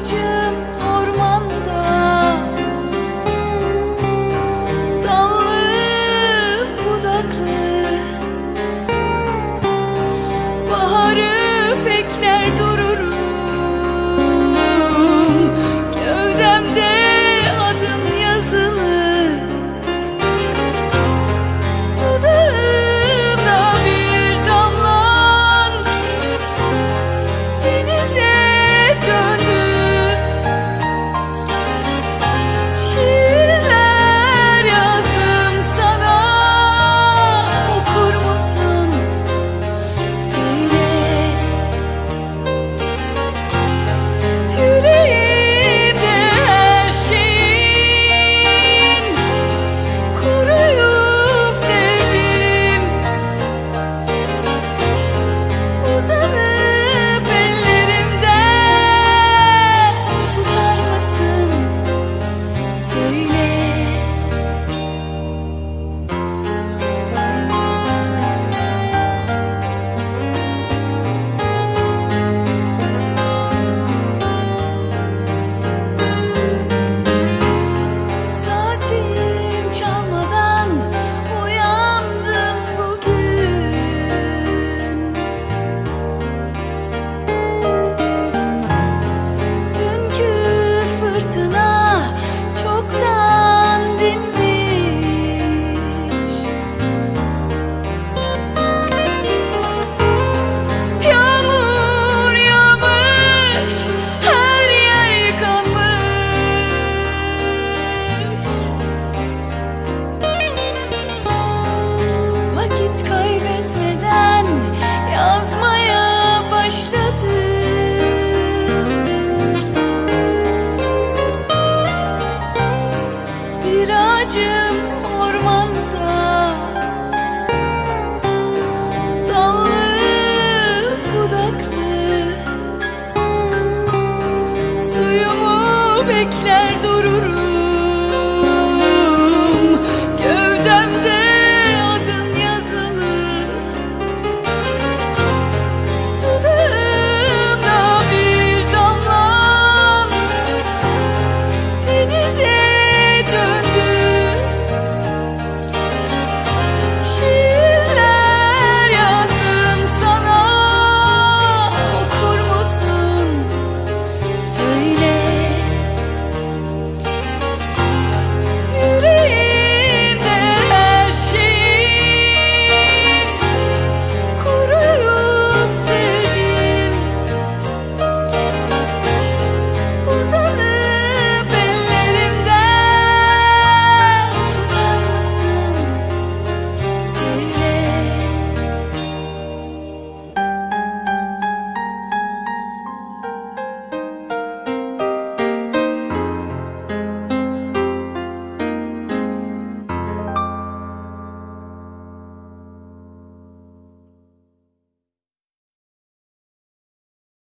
见 Suyumu bekler dururum